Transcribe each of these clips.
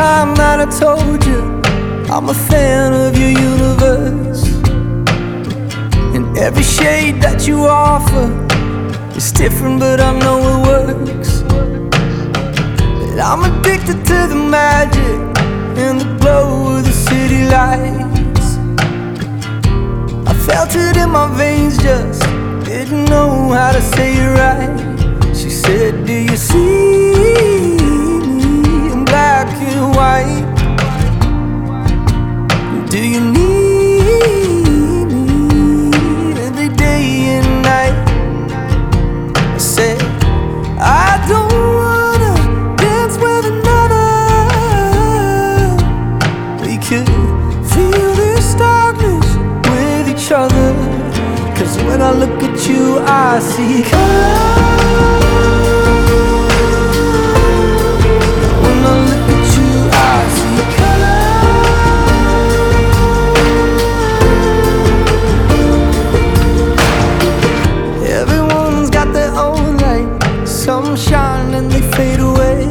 time that I told you I'm a fan of your universe. And every shade that you offer is different, but I know it works. But I'm addicted to the magic and the glow of the city lights. I felt it in my veins, just didn't know how to say it right. She said, Do you see other. Cause when I look at you, I see color. When I look at you, I see color. Everyone's got their own light. Some shine and they fade away.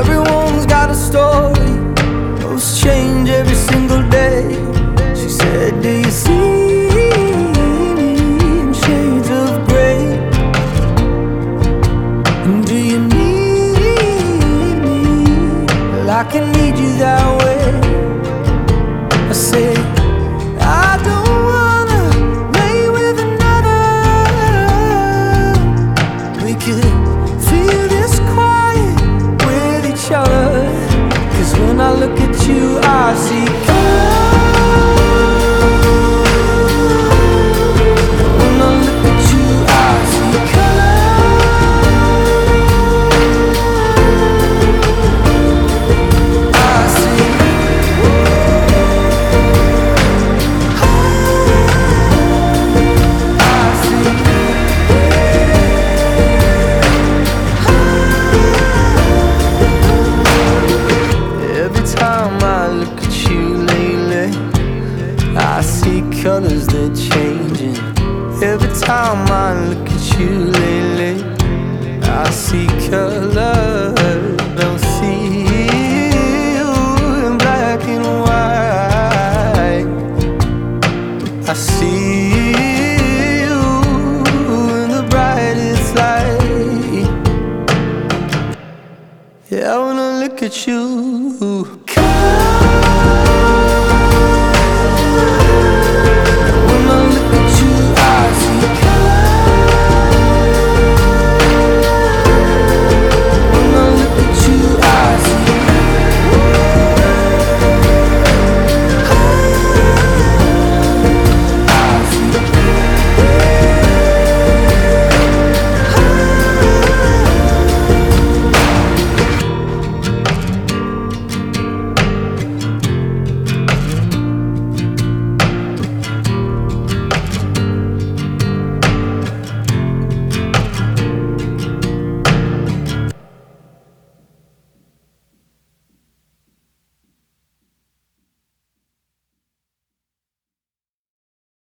Everyone's got a story. Those change every Do you need me like I need you that way? Colors they're changing. Every time I look at you lately, I see color.